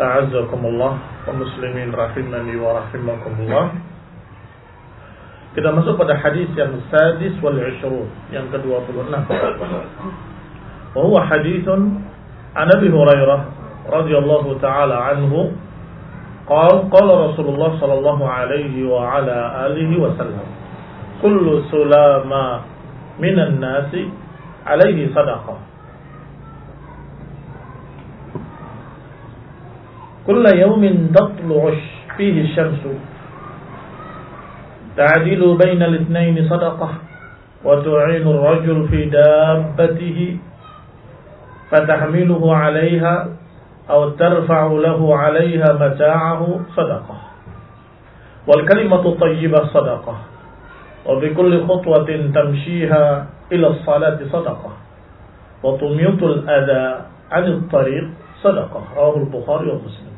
أعزكم الله ومسلمين رحمني ورحمكم الله Kita masuk pada hadis yang sadis wal ishrun yang ke-26. Wa huwa hadithun an Abi Hurairah radhiyallahu taala anhu قال قال رسول الله صلى الله عليه وعلى آله وسلم كل سلامة من الناس عليه صدقة كل يوم تطلع فيه الشمس. تعديل بين الاثنين صدقة وتعين الرجل في دابته فتحمله عليها أو ترفع له عليها متاعه صدقة. والكلمة الطيبة صدقة وبكل خطوة تمشيها إلى الصلاة صدقة. وتميط الأذى عن الطريق صدقة. رواه البخاري ومسلم.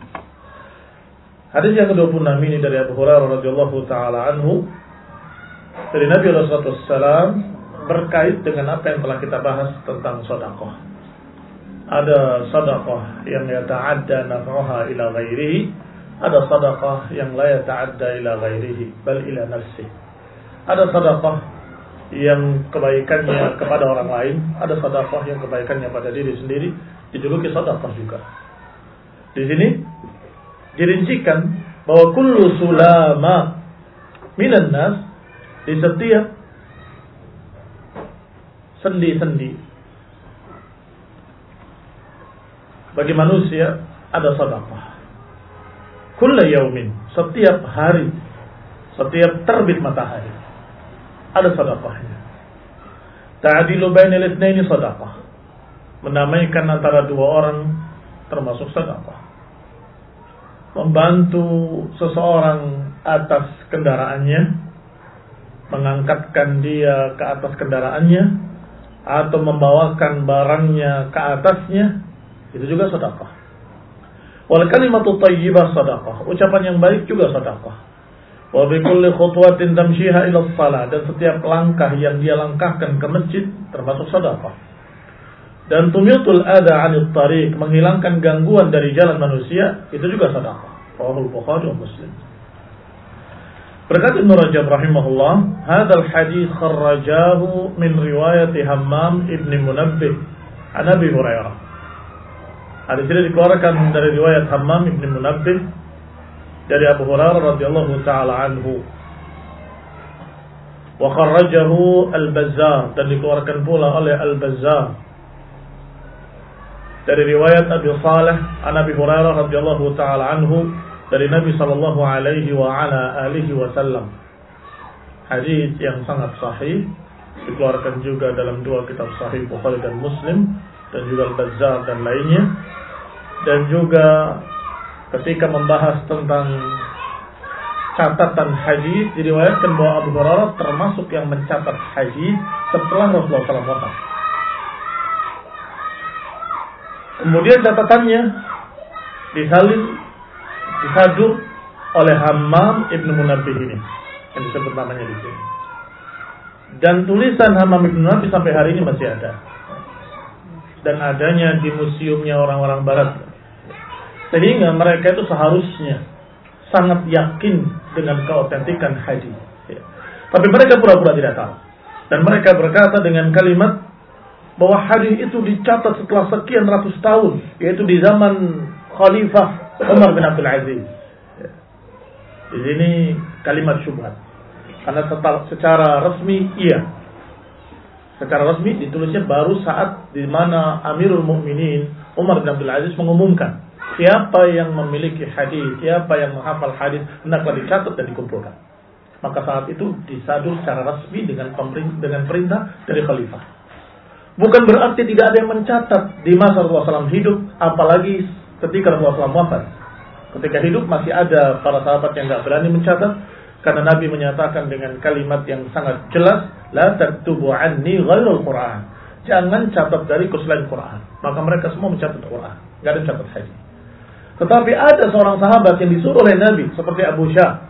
Hadis yang ke-26 ini dari Abu Hurairah radhiyallahu taala anhu dari Nabi Rasulullah SAW berkait dengan apa yang telah kita bahas tentang sedekah. Ada sedekah yang yata'adda naf'uha ila ghairihi, ada sedekah yang la yata'adda ila ghairihi, bal ila nafsihi. Ada sedekah yang kebaikannya kepada orang lain, ada sedekah yang kebaikannya pada diri sendiri, dijuluki sedekah juga. Di sini dirincikan bahwa kullu sulama minan nas di setiap sendi-sendi bagi manusia ada sedekah. Kullu yaumin, setiap hari, setiap terbit matahari ada sedekahnya. Ta'dilu bainal itsnaini sedekah. Menamaikan antara dua orang termasuk sedekah membantu seseorang atas kendaraannya, mengangkatkan dia ke atas kendaraannya, atau membawakan barangnya ke atasnya, itu juga sedekah. Wal kalimatu thayyibah sedekah. Ucapan yang baik juga sedekah. Wa bi kulli khutwatin tamshiha ila shalah dan setiap langkah yang dia langkahkan ke masjid termasuk sedekah. Dan tumyatul ada 'anil tariq, menghilangkan gangguan dari jalan manusia, itu juga sedekah. Rawahul Bukhari Muslim. Berkata Ibn Rajab rahimahullah, "Hadzal hadis kharrajahu min riwayat Hammam ibn Munabbih an Abi Hurairah." Hadis ini dikeluarkan dari riwayat Hammam ibn Munabbih dari Abu Hurairah radhiyallahu taala anhu. Wa kharrajahu Al-Bazzar dan dikeluarkan pula oleh Al-Bazzar dari riwayat Abi Saleh an Abi Hurairah radhiyallahu taala anhu dari Nabi Shallallahu Alaihi wa ala alihi Wasallam. Hadis yang sangat sahih dikeluarkan juga dalam dua kitab sahih Bukhari dan Muslim dan juga Al-Bazzar dan lainnya dan juga ketika membahas tentang catatan hadis diriwayatkan bahwa Abu Hurairah termasuk yang mencatat hadis setelah Rasulullah SAW. Kemudian catatannya disalin disadur oleh Hammam ibnu Munabbih ini yang disebut namanya di sini. Dan tulisan Hammam ibnu Munabbih sampai hari ini masih ada. Dan adanya di museumnya orang-orang barat. Sehingga mereka itu seharusnya sangat yakin dengan keautentikan hadis. Ya. Tapi mereka pura-pura tidak tahu. Dan mereka berkata dengan kalimat bahwa hadis itu dicatat setelah sekian ratus tahun, yaitu di zaman Khalifah Umar bin Abdul Aziz. Di sini kalimat syubhat. Karena secara resmi iya. Secara resmi ditulisnya baru saat di mana Amirul Mukminin Umar bin Abdul Aziz mengumumkan siapa yang memiliki hadis, siapa yang menghafal hadis hendaklah dicatat dan dikumpulkan. Maka saat itu disadur secara resmi dengan dengan perintah dari khalifah. Bukan berarti tidak ada yang mencatat di masa Rasulullah SAW hidup, apalagi ketika Rasulullah SAW wafat. Ketika hidup masih ada para sahabat yang tidak berani mencatat karena Nabi menyatakan dengan kalimat yang sangat jelas, la taktubu anni ghairul Quran. Jangan catat dari selain Quran. Maka mereka semua mencatat Quran, enggak ada mencatat hadis. Tetapi ada seorang sahabat yang disuruh oleh Nabi seperti Abu Syah.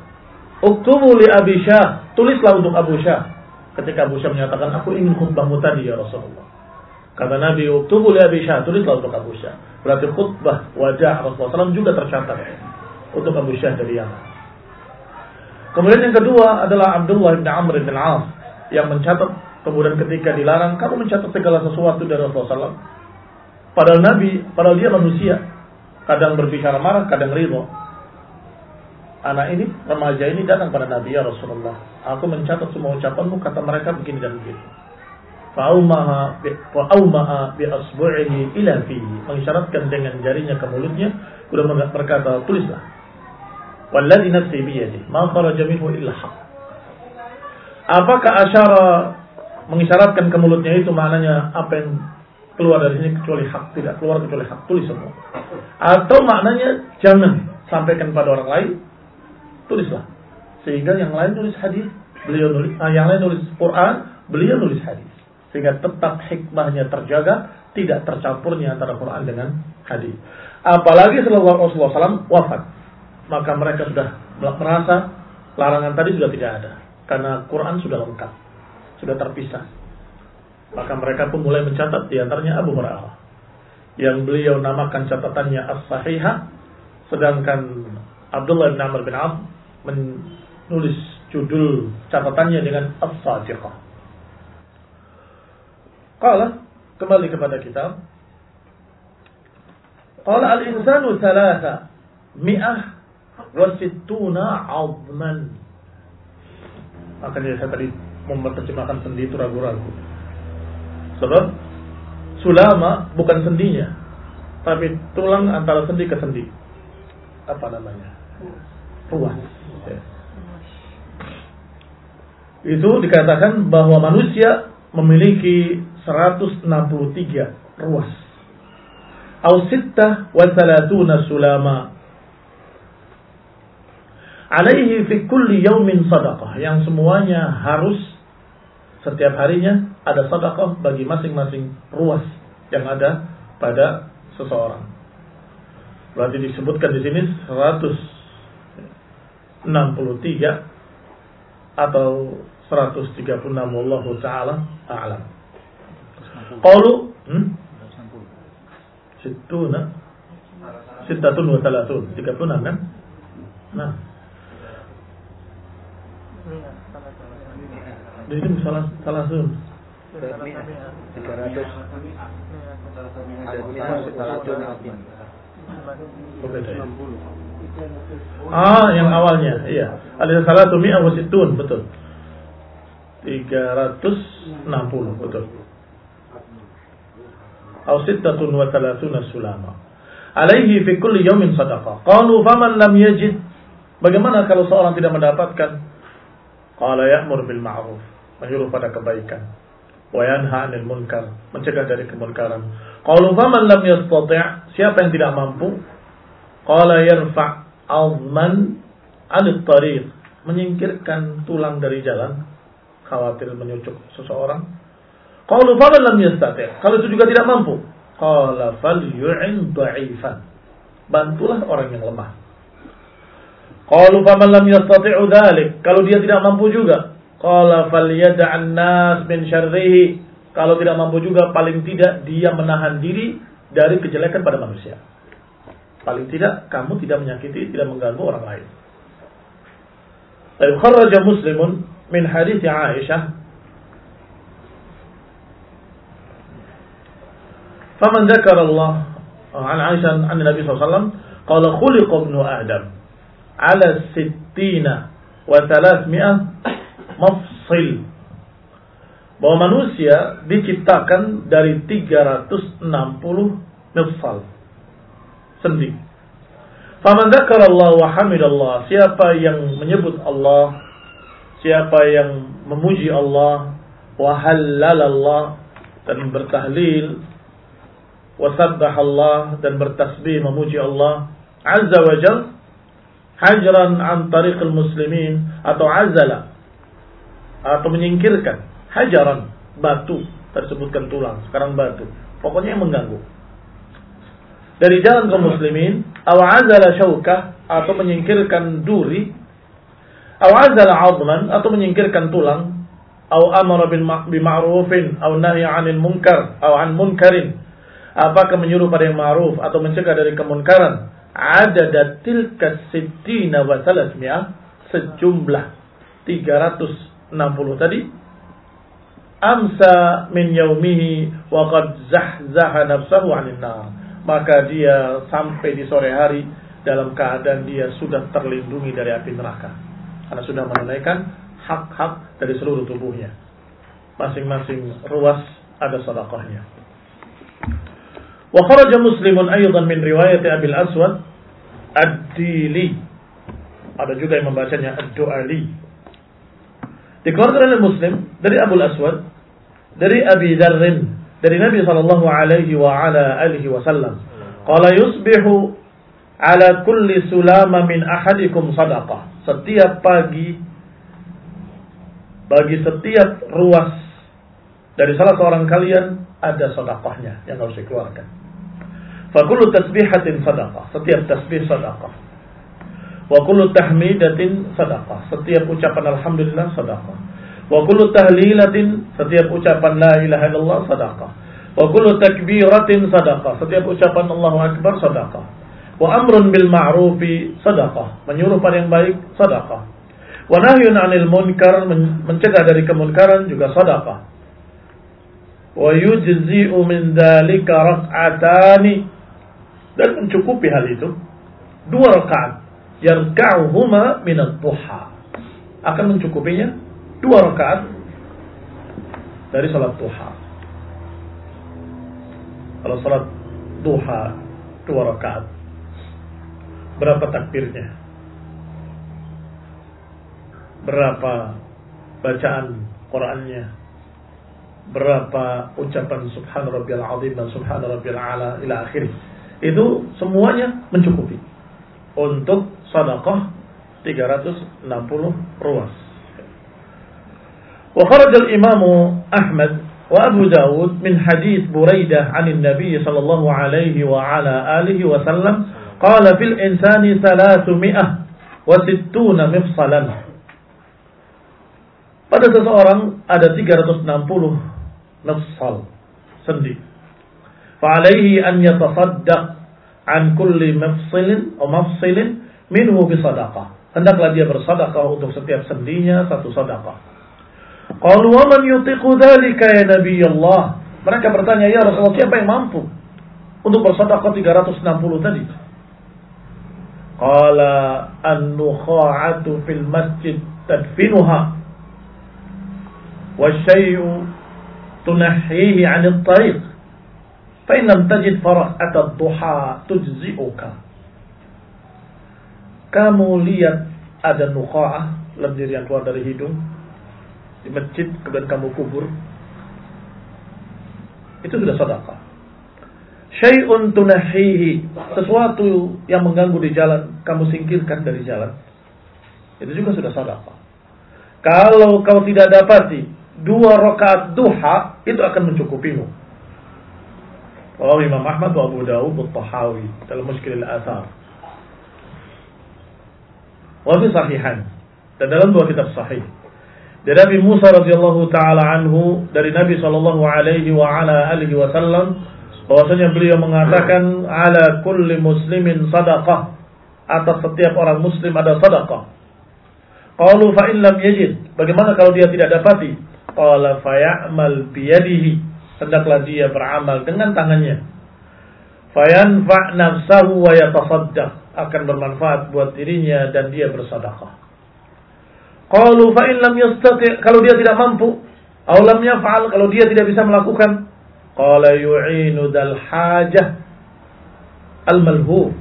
Uktubu li Abi Syah, tulislah untuk Abu Syah. Ketika Abu Syah menyatakan, aku ingin khutbahmu tadi ya Rasulullah. Kata Nabi, Uktubu li Abi Syah, tulislah untuk Abu Syah. Berarti khutbah wajah Rasulullah SAW juga tercatat untuk Abu Syah dari Yaman. Kemudian yang kedua adalah Abdullah bin Amr bin Al yang mencatat kemudian ketika dilarang kamu mencatat segala sesuatu dari Rasulullah SAW. Padahal Nabi, padahal dia manusia, kadang berbicara marah, kadang ridho. Anak ini, remaja ini datang pada Nabi ya Rasulullah. Aku mencatat semua ucapanmu, kata mereka begini dan begitu. Fa'aumaha bi asbu'ihi ila fihi. Mengisyaratkan dengan jarinya ke mulutnya. Kemudian berkata, tulislah. Walladhi nafsi biyadi. Ma kharaja minhu illa haq. Apakah asyara mengisyaratkan ke mulutnya itu maknanya apa yang keluar dari sini kecuali hak. Tidak keluar kecuali hak. Tulis semua. Atau maknanya jangan sampaikan pada orang lain. Tulislah. Sehingga yang lain tulis hadis, beliau nulis, ah, yang lain tulis Quran, beliau nulis hadis sehingga tetap hikmahnya terjaga, tidak tercampurnya antara Quran dengan hadis. Apalagi setelah Rasulullah SAW wafat, maka mereka sudah merasa larangan tadi sudah tidak ada, karena Quran sudah lengkap, sudah terpisah. Maka mereka pun mulai mencatat di antaranya Abu Hurairah yang beliau namakan catatannya As-Sahihah sedangkan Abdullah bin Amr bin Auf menulis judul catatannya dengan As-Sadiqah Qala kembali kepada kitab. Qala al-insanu thalatha mi'ah wa sittuna 'azman. Makanya saya tadi menerjemahkan sendi itu ragu-ragu. Sebab sulama bukan sendinya, tapi tulang antara sendi ke sendi. Apa namanya? Ruas. Ya. Itu dikatakan bahwa manusia memiliki 163 ruas. Au sittah wa thalathuna sulama. Alaihi fi kulli yaumin sadaqah. Yang semuanya harus setiap harinya ada sadaqah bagi masing-masing ruas yang ada pada seseorang. Berarti disebutkan di sini 163 atau 136 wallahu taala a'lam. Qalu hmm? Situna Sittatun wa talatun Tiga puluh kan Nah Ini salah salah sun. Tiga ratus. Ah, yang awalnya, iya. Ada salah tumi awasitun, betul. Tiga ratus enam puluh, betul. Au sittatun wa talatuna sulama. alaihi fi kulli yawmin sadaqah. Qalu faman lam yajid Bagaimana kalau seorang tidak mendapatkan? Qala ya'mur bil ma'ruf, menyuruh pada kebaikan. Wa yanha 'anil munkar, mencegah dari kemunkaran. Qalu faman lam yastati', siapa yang tidak mampu? Qala yarfa' 'azman 'anil tariq, menyingkirkan tulang dari jalan, khawatir menyucuk seseorang. Qalu faman lam yastati', kalau itu juga tidak mampu. Qala fal yu'in dha'ifan. Bantulah orang yang lemah. Qalu faman lam yastati'u dhalik. Kalau dia tidak mampu juga. Qala falyada'an nas min syarrihi. Kalau tidak mampu juga paling tidak dia menahan diri dari kejelekan pada manusia. Paling tidak kamu tidak menyakiti, tidak mengganggu orang lain. Lalu kharaja Muslimun min hadis Aisyah Faman dzakara Allah an Aisyah an Nabi SAW qala khuliqa Adam ala sittina wa thalathmi'ah mafsil bahwa manusia diciptakan dari 360 mafsal sendi. Faman Allah wa hamidallah, siapa yang menyebut Allah, siapa yang memuji Allah, wa halalallah dan bertahlil, wa Allah dan bertasbih memuji Allah, azza wa jalla hajran an tariqil muslimin atau azala atau menyingkirkan hajaran batu tersebutkan tulang sekarang batu pokoknya yang mengganggu. Dari jalan kaum muslimin atau azala syaukah atau menyingkirkan duri atau azala azman atau menyingkirkan tulang atau amara bil ma'rufin atau nahi 'anil munkar atau an munkarin apakah menyuruh pada yang ma'ruf atau mencegah dari kemunkaran? Adada tilka sittina wa salasmi'ah sejumlah 360 tadi. Amsa min yaumihi wa qad zahzaha nafsahu maka dia sampai di sore hari dalam keadaan dia sudah terlindungi dari api neraka. Karena sudah menunaikan hak-hak dari seluruh tubuhnya. Masing-masing ruas ada sedekahnya wa kharaja muslimun aydan min riwayat Abil Aswad Ad-Dili. Ada juga yang membacanya Ad-Du'ali. Dikeluarkan oleh Muslim dari Abu Aswad, dari Abi Darrin, dari Nabi sallallahu alaihi wa ala alihi wasallam. Qala yusbihu ala kulli sulama min ahadikum sadaqah. Setiap pagi bagi setiap ruas dari salah seorang kalian ada sedekahnya yang harus dikeluarkan. Fakulu tasbihatin sadaqah. Setiap tasbih sadaqah. Wa kullu tahmidatin sadaqah. Setiap ucapan alhamdulillah sadaqah. Wa kullu tahlilatin setiap ucapan la ilaha illallah sadaqah. Wa takbiratin sadaqah. Setiap ucapan Allahu akbar sadaqah. Wa amrun bil ma'rufi sadaqah. Menyuruh pada yang baik sadaqah. Wa nahyun 'anil munkar mencegah dari kemunkaran juga sadaqah. Wa yujzi'u min dzalika rak'atani dan mencukupi hal itu dua rakaat yang yarka'uhuma minat duha. Akan mencukupinya dua rakaat dari salat duha. Kalau salat duha dua rakaat berapa takbirnya? Berapa bacaan Qurannya? Berapa ucapan subhan rabbiyal azim dan subhan ala ila akhirih itu semuanya mencukupi untuk sadaqah 360 ruas. Wa kharaja al-Imam Ahmad wa Abu Dawud min hadis Buraidah 'an Nabi sallallahu alaihi wa ala alihi wa sallam qala fil insani 300 wa 60 mifsalan. Pada seseorang ada 360 mifsal sendi. فعليه أن يتصدق عن كل مفصل أو مفصل منه بصدقة hendaklah dia bersedekah untuk setiap sendinya satu sedekah. Qalu wa man yutiqu dzalika ya Nabi Allah? Mereka bertanya, "Ya Rasulullah, siapa yang mampu untuk bersedekah 360 tadi?" Qala an-nukha'atu fil masjid tadfinuha wa syai'u tunahhihi 'anil tariq Fa in lam tajid fara'at duha tujzi'uka. Kamu lihat ada nuqa'ah, lendir yang keluar dari hidung di masjid kemudian kamu kubur. Itu sudah sedekah. Syai'un tunahihi, sesuatu yang mengganggu di jalan, kamu singkirkan dari jalan. Itu juga sudah sedekah. Kalau kau tidak dapati dua rakaat duha, itu akan mencukupimu. Rawi Imam Ahmad wa Abu Dawud wa Tahawi dalam Muskil al-Athar. Wa fi sahihan. Dan dalam dua kitab sahih. Dari Nabi Musa radhiyallahu taala anhu dari Nabi sallallahu alaihi wa ala alihi wasallam bahwasanya beliau mengatakan ala kulli muslimin sadaqah atas setiap orang muslim ada sedekah. Qalu fa in lam yajid, bagaimana kalau dia tidak dapati? Qala fa ya'mal biyadihi, hendaklah dia beramal dengan tangannya. Fayanfa' nafsahu wa yatasaddaq, akan bermanfaat buat dirinya dan dia bersedekah. Qalu fa in lam yastati' kalau dia tidak mampu, aw lam yaf'al kalau dia tidak bisa melakukan, qala yu'inu dal hajah al malhuf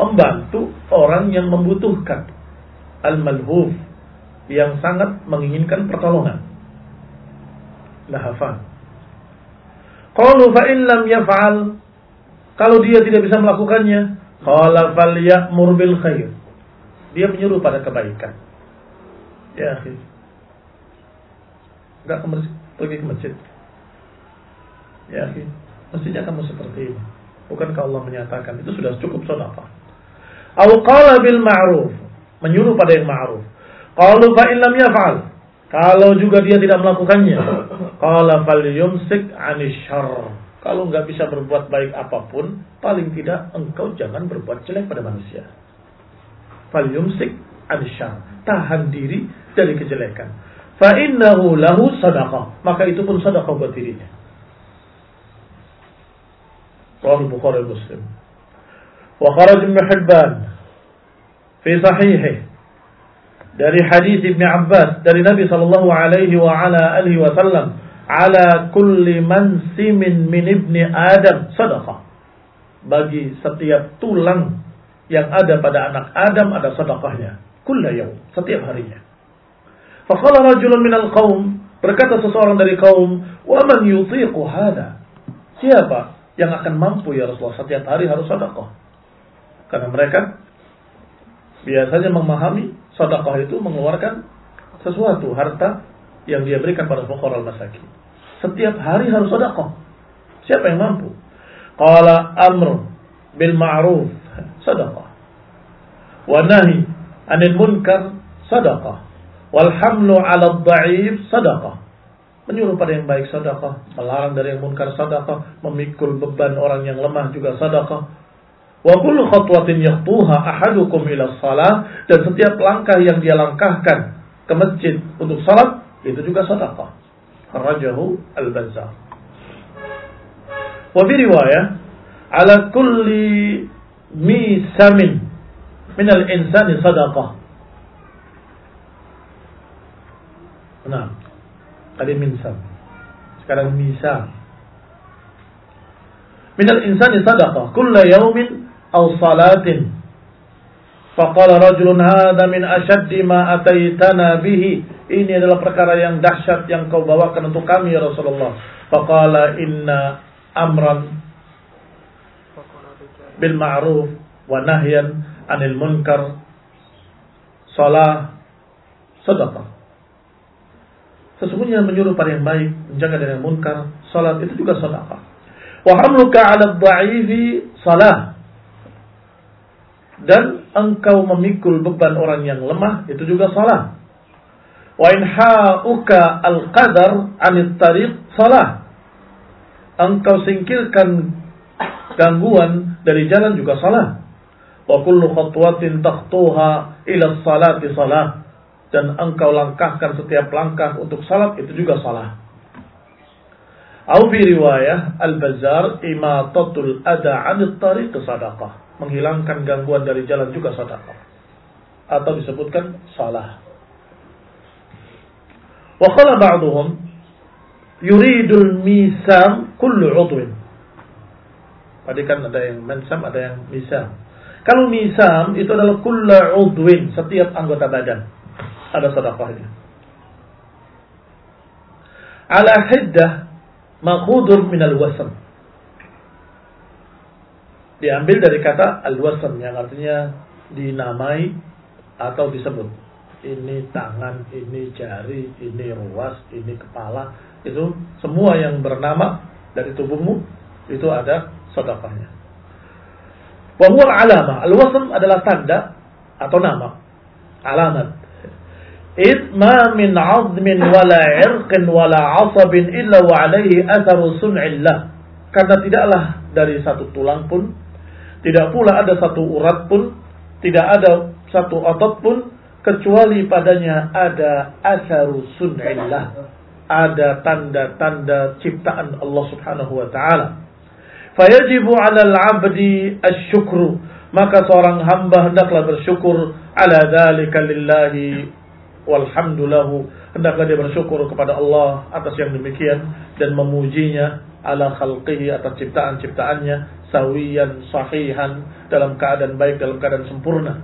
membantu orang yang membutuhkan al malhuf yang sangat menginginkan pertolongan. Lahafan. Qalu fa in lam yaf'al kalau dia tidak bisa melakukannya, qala falyamur bil khair. Dia menyuruh pada kebaikan. Ya, akhi. Enggak ke masjid, pergi ke masjid. Ya, akhi. Mestinya kamu seperti ini. Bukankah Allah menyatakan itu sudah cukup sedekah? Au qala bil ma'ruf, menyuruh pada yang ma'ruf. Qalu fa in lam yaf'al. Kalau juga dia tidak melakukannya, qala falyumsik 'anil syarr. Kalau nggak bisa berbuat baik apa pun, paling tidak engkau jangan berbuat jelek pada manusia. Falyumsik 'anil syarr. Tahan diri dari kejelekan. Fa innahu lahu sadaqah. Maka itu pun sedekah buat dirinya. Rawal Bukhari Muslim. Wa kharaj Ibn Hibban fi sahihih dari hadis Ibn Abbas dari Nabi sallallahu alaihi wa ala alihi wasallam ala kulli mansimin min ibni Adam. Sadaqah bagi setiap tulang yang ada pada anak Adam ada sedekahnya. Kulla yaum setiap harinya. Faqala rajulun minal qaum berkata seseorang dari kaum wa man yutiqu hada siapa yang akan mampu ya Rasulullah setiap hari harus sedekah? Karena mereka biasanya memahami sedekah itu mengeluarkan sesuatu harta yang dia berikan pada fakir al-masakin. Setiap hari harus sedekah. Siapa yang mampu? Qala amr bil ma'ruf sedekah. Wa nahi anil munkar sedekah. Wal hamlu 'ala dhaif sedekah. Menyuruh pada yang baik sedekah, melarang dari yang munkar sedekah, memikul beban orang yang lemah juga sedekah Wa kullu khatwatin yakhtuha ahadukum ila salah dan setiap langkah yang dia langkahkan ke masjid untuk salat itu juga sedekah. Rajahu Al-Bazzar. Wa fi riwayah ala kulli misamin min al-insani sadaqah. Nah, tadi minsam. Sekarang misam. Min al-insani sadaqah. Kulla yawmin أو صلاة فقال رجل هذا من أشد ما أتيتنا به ini adalah perkara yang dahsyat yang kau bawakan untuk kami ya Rasulullah. Faqala inna amran bil ma'ruf wa nahyan anil munkar salah sedekah. Sesungguhnya menyuruh pada yang baik, menjaga dari yang munkar, salat itu juga sedekah. Wa hamluka 'ala dha'ifi salah dan engkau memikul beban orang yang lemah itu juga salah. Wa in ha'uka al-qadar 'anil tariq salah. Engkau singkirkan gangguan dari jalan juga salah. Wa kullu khatwatin takhtuha ila salati salah. Dan engkau langkahkan setiap langkah untuk salat itu juga salah. Au fi riwayah Al-Bazzar imatatul ada 'anil tariq sadaqah menghilangkan gangguan dari jalan juga sedekah. Atau disebutkan salah. Wa qala ba'dhum yuridul misam kullu 'udwin. Tadi kan ada yang mensam, ada yang misam. Kalau misam itu adalah kulla udwin, setiap anggota badan. Ada sedekahnya. Ala hiddah makhudur minal wasam. Diambil dari kata al-wasam yang artinya dinamai atau disebut. Ini tangan, ini jari, ini ruas, ini kepala. Itu semua yang bernama dari tubuhmu itu ada sedekahnya. Wa huwa al-alama. Al-wasm adalah tanda atau nama. Alamat. Id ma min 'azmin wala 'irqin wala 'asabin illa wa 'alaihi atharu sun'illah. Karena tidaklah dari satu tulang pun, tidak pula ada satu urat pun, tidak ada satu otot pun kecuali padanya ada asaru sun'illah. Ada tanda-tanda ciptaan Allah Subhanahu wa taala. Fayajibu 'alal 'abdi asyukru. Maka seorang hamba hendaklah bersyukur ala dzalika lillahi walhamdulillah. Hendaklah dia bersyukur kepada Allah atas yang demikian dan memujinya ala khalqihi atas ciptaan-ciptaannya sawiyan sahihan dalam keadaan baik dalam keadaan sempurna.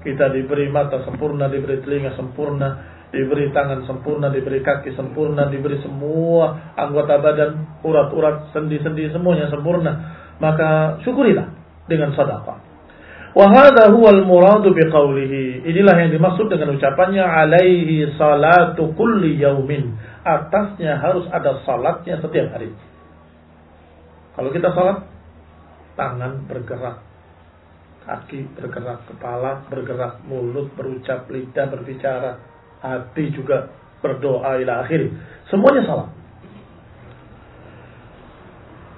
Kita diberi mata sempurna, diberi telinga sempurna, diberi tangan sempurna, diberi kaki sempurna, diberi semua anggota badan, urat-urat, sendi-sendi semuanya sempurna, maka syukurilah dengan sedekah. Wa hadha huwa al-muradu biqaulihi. Inilah yang dimaksud dengan ucapannya alaihi salatu kulli yaumin. Atasnya harus ada salatnya setiap hari. Kalau kita salat, tangan bergerak, kaki bergerak, kepala bergerak, mulut berucap, lidah berbicara, hati juga berdoa ila akhir. Semuanya salah.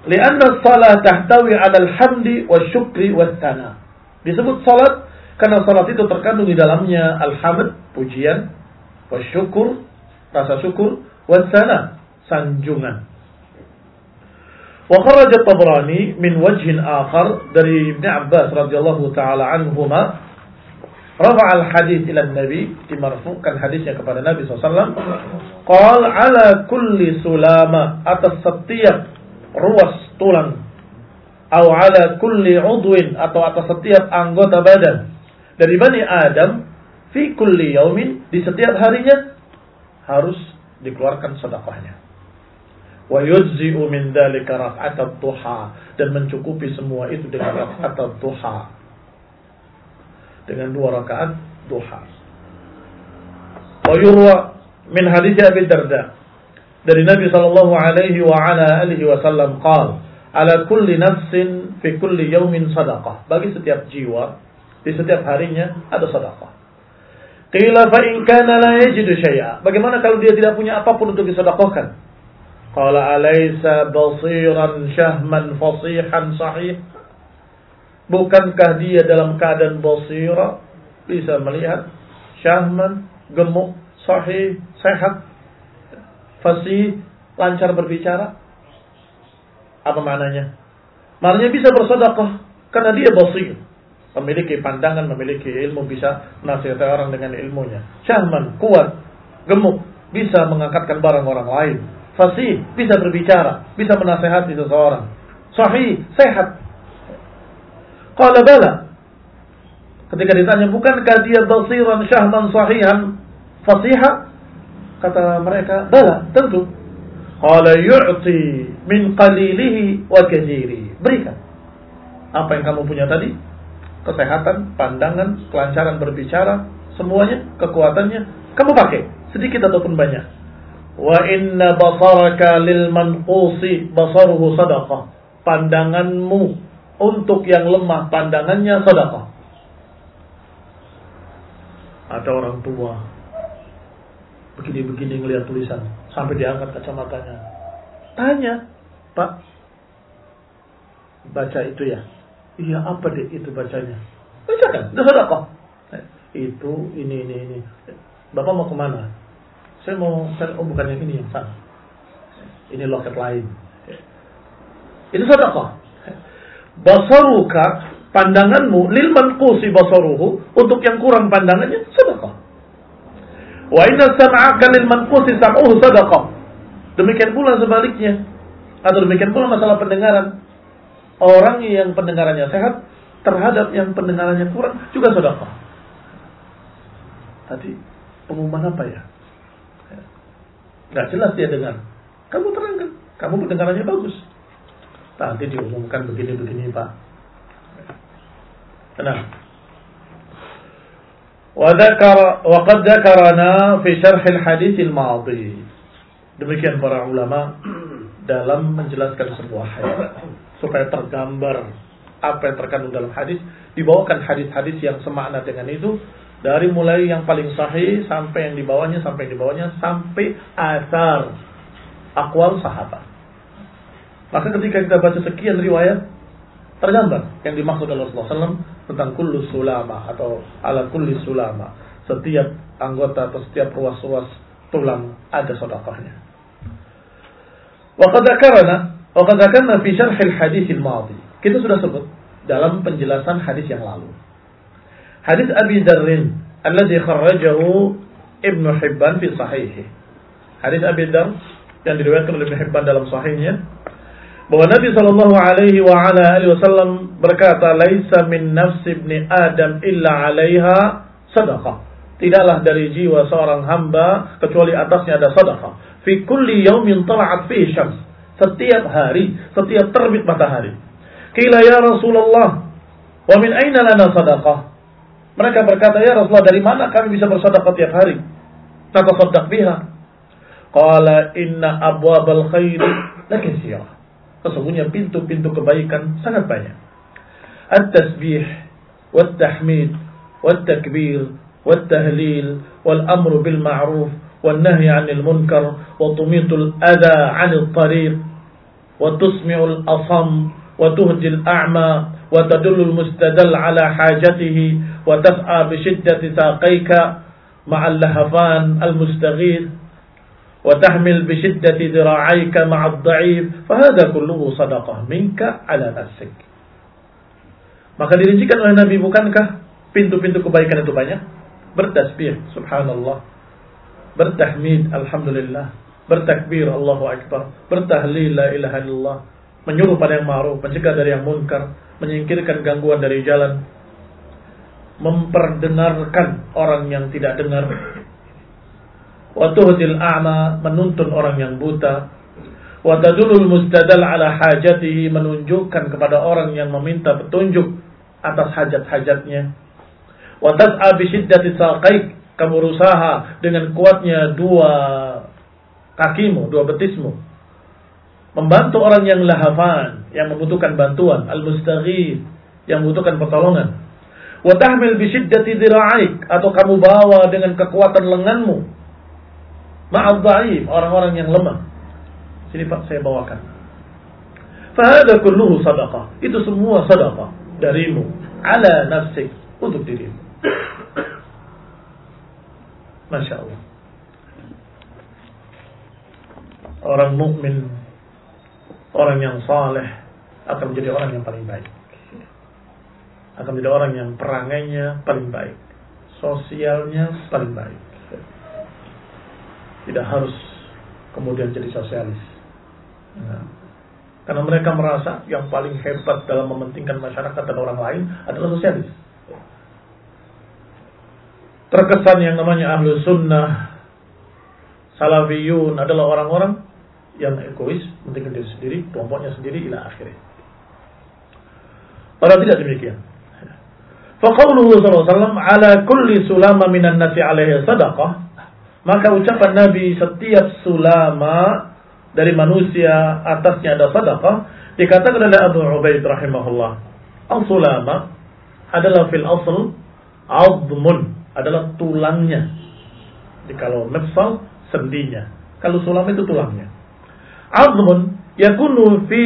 Lianna salat tahtawi ala alhamdi wa syukri wa sana. Disebut salat karena salat itu terkandung di dalamnya alhamd, pujian, wa syukur, rasa syukur, wa sana, sanjungan. Wa kharaja Tabrani min wajhin akhar dari Ibn Abbas radhiyallahu taala anhuma Rafa al hadis Nabi dimarfukan hadisnya kepada Nabi SAW. Qal ala kulli sulama atas setiap ruas tulang atau ala kulli udwin atau atas setiap anggota badan dari bani Adam fi kulli yaumin di setiap harinya harus dikeluarkan sedekahnya. Wa yujzi'u min dzalika raka'at duha. Dan mencukupi semua itu dengan raka'at duha. Dengan dua rakaat duha. Wa yurwa min hadis Abi Darda. Dari Nabi sallallahu alaihi wa ala alihi wasallam qal ala kulli nafsin fi kulli yawmin sadaqah. Bagi setiap jiwa di setiap harinya ada sedekah qila fa in kana la yajidu syai'a bagaimana kalau dia tidak punya apa pun untuk disedekahkan qala alaysa basiran syahman fasihan sahih Bukankah dia dalam keadaan basira bisa melihat syahman, gemuk, sahih, sehat, fasih, lancar berbicara? Apa maknanya? Maknanya bisa bersedekah karena dia basir. Memiliki pandangan, memiliki ilmu, bisa menasihati orang dengan ilmunya. Syahman, kuat, gemuk, bisa mengangkatkan barang orang lain. Fasih, bisa berbicara, bisa menasehati seseorang. Sahih, sehat, Qala bala. Ketika ditanya, bukankah dia basiran syahman sahihan fasiha? Kata mereka, bala, tentu. Qala yu'ti min qalilihi wa kathiri. Berikan. Apa yang kamu punya tadi? Kesehatan, pandangan, kelancaran berbicara, semuanya, kekuatannya, kamu pakai. Sedikit ataupun banyak. Wa inna basaraka lil manqusi basaruhu sadaqah. Pandanganmu untuk yang lemah pandangannya sedekah. Ada orang tua begini-begini ngelihat tulisan sampai diangkat kacamatanya. Tanya, Pak, baca itu ya? Iya, apa deh itu bacanya? Bacakan, sedekah. Itu, ini, ini, ini. Bapak mau ke mana? Saya mau, saya, oh bukan yang ini yang sana. Ini loket lain. Itu sedekah basaruka pandanganmu lil manqusi basaruhu untuk yang kurang pandangannya sedekah. Wa inna sam'aka lil manqusi sam'uhu sedekah. Demikian pula sebaliknya. Atau demikian pula masalah pendengaran. orang yang pendengarannya sehat terhadap yang pendengarannya kurang juga sedekah. Tadi pengumuman apa ya? Gak jelas dia dengar. Kamu terangkan, kamu pendengarannya bagus. Nanti diumumkan begini-begini Pak. Nah. وذكر وقد ذكرنا في شرح الحديث الماضي demikian para ulama dalam menjelaskan sebuah hadis supaya tergambar apa yang terkandung dalam hadis dibawakan hadis-hadis yang semakna dengan itu dari mulai yang paling sahih sampai yang dibawanya sampai yang dibawanya sampai asar akwal sahabat maka ketika kita baca sekian riwayat tergambar yang dimaksud oleh Rasulullah SAW tentang kullu sulama atau ala kulli sulama. Setiap anggota atau setiap ruas-ruas tulang ada sedekahnya. Waqad dzakarna waqad dzakarna fi syarh al-hadis al-madi. Kita sudah sebut dalam penjelasan hadis yang lalu. Hadis Abi Dzarrin alladhi kharrajahu Ibnu Hibban fi sahihih. Hadis Abi Dzar yang diriwayatkan oleh Ibnu Hibban dalam sahihnya bahwa Nabi Shallallahu Alaihi Wasallam berkata, "Laisa min nafsi ibni Adam illa alaiha sadaqah." Tidaklah dari jiwa seorang hamba kecuali atasnya ada sadaqah. Fi kulli yaumin tala'at fi syams. Setiap hari, setiap terbit matahari. Kila ya Rasulullah, wa min aina lana sadaqah? Mereka berkata, ya Rasulullah, dari mana kami bisa bersedekah tiap hari? Natasaddaq biha. Qala inna abwabal khairi lakisirah. Sesungguhnya pintu-pintu kebaikan sangat banyak. At-tasbih, wat-tahmid, wat-takbir, wal-amru bil ma'ruf, والنهي عن المنكر وتميط الأذى عن الطريق وتسمع الأصم وتهدي الأعمى وتدل المستدل على حاجته وتسعى بشدة ساقيك مع اللهفان المستغيث وتحمل بشدة ذراعيك مع الضعيف فهذا كله صدقة منك على نفسك. Maka dirincikan oleh Nabi bukankah pintu-pintu kebaikan itu banyak? Bertasbih subhanallah. Bertahmid alhamdulillah. Bertakbir Allahu akbar. Bertahlil la ilaha illallah. Menyuruh pada yang ma'ruf mencegah dari yang munkar menyingkirkan gangguan dari jalan. Memperdengarkan orang yang tidak dengar. Watuhdil a'ma menuntun orang yang buta. Watadulul mustadal ala hajatihi menunjukkan kepada orang yang meminta petunjuk atas hajat-hajatnya. Watas'a bisyiddati saqaik kamu berusaha dengan kuatnya dua kakimu, dua betismu. Membantu orang yang lahafan, yang membutuhkan bantuan, al-mustaghith, yang membutuhkan pertolongan. Watahmil bisyiddati dira'aik atau kamu bawa dengan kekuatan lenganmu Ma'al da'if, orang-orang yang lemah. Sini Pak saya bawakan. Fahada kulluhu sadaqah. Itu semua sadaqah darimu. Ala nafsik. Untuk dirimu. Masya Allah. Orang mukmin, orang yang saleh akan menjadi orang yang paling baik. Akan menjadi orang yang perangainya paling baik. Sosialnya paling baik tidak harus kemudian jadi sosialis. Nah, karena mereka merasa yang paling hebat dalam mementingkan masyarakat dan orang lain adalah sosialis. Terkesan yang namanya ahlu sunnah, salafiyun adalah orang-orang yang egois, mementingkan diri sendiri, kelompoknya sendiri, ila akhirnya. Padahal tidak demikian. Faqawluhu sallallahu ala kulli sulama minan nasi alaihi sadaqah maka ucapan Nabi setiap sulama dari manusia atasnya ada sedekah dikatakan oleh Abu Ubaid rahimahullah. Al-sulama adalah fil asl azmun adalah tulangnya. Jadi kalau mefsal sendinya. Kalau sulama itu tulangnya. Azmun yakunu fi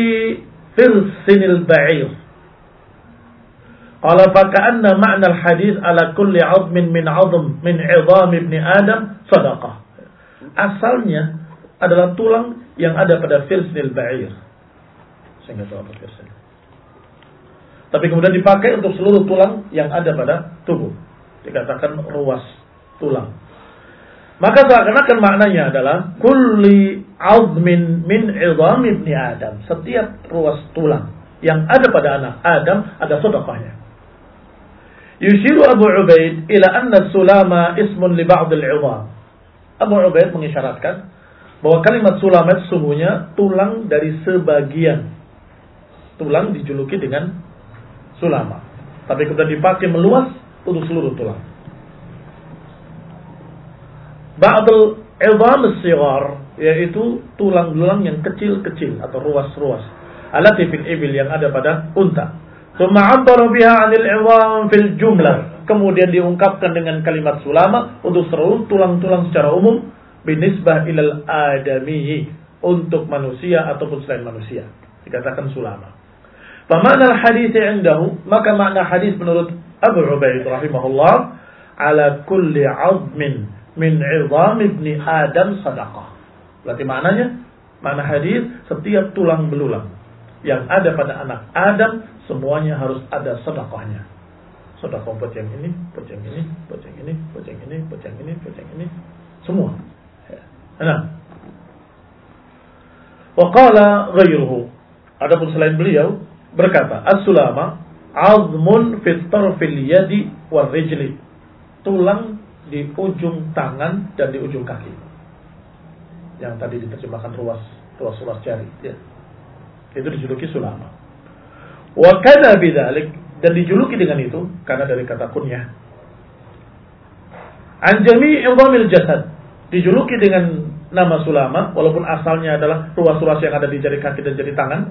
firsinil ba'ir Qala faka'anna ma'na al-hadis ala kulli 'azmin min 'azm min 'idham ibn Adam sadaqah. Asalnya adalah tulang yang ada pada firsnil ba'ir. Saya nggak tahu apa firsnil. Tapi kemudian dipakai untuk seluruh tulang yang ada pada tubuh. Dikatakan ruas tulang. Maka seakan-akan maknanya adalah kulli 'azmin min 'idham ibn Adam. Setiap ruas tulang yang ada pada anak Adam ada sedekahnya. Yushiru Abu Ubaid ila anna sulama ismun li ba'd al-'idham. Abu Ubaid mengisyaratkan bahwa kalimat sulama itu sungguhnya tulang dari sebagian. Tulang dijuluki dengan sulama. Tapi kemudian dipakai meluas untuk seluruh tulang. Ba'dul idham sigar yaitu tulang-tulang yang kecil-kecil atau ruas-ruas. Alati fil ibil yang ada pada unta. Tsumma 'abbara biha 'anil 'idham fil jumlah. Kemudian diungkapkan dengan kalimat sulama untuk seluruh tulang-tulang secara umum binisbah ilal adami untuk manusia ataupun selain manusia. Dikatakan sulama. Famakna al-hadis indahu, maka makna hadis menurut Abu Ubaid rahimahullah ala kulli 'azmin min 'idham ibni Adam sadaqah. Berarti maknanya makna hadis setiap tulang belulang yang ada pada anak Adam semuanya harus ada sedekahnya. Sedekah buat yang ini, buat yang ini, buat yang ini, buat yang ini, buat yang ini, buat yang ini, semua. Nah. Wa qala ghairuhu. Adapun selain beliau berkata, as-sulama azmun fi tarfil yadi war rijli. Tulang di ujung tangan dan di ujung kaki. Yang tadi diterjemahkan ruas ruas-ruas jari, ya. Itu dijuluki sulama. Wa kana bidzalik dan dijuluki dengan itu karena dari kata kunyah. An jami'i jasad dijuluki dengan nama sulama walaupun asalnya adalah ruas-ruas yang ada di jari kaki dan jari tangan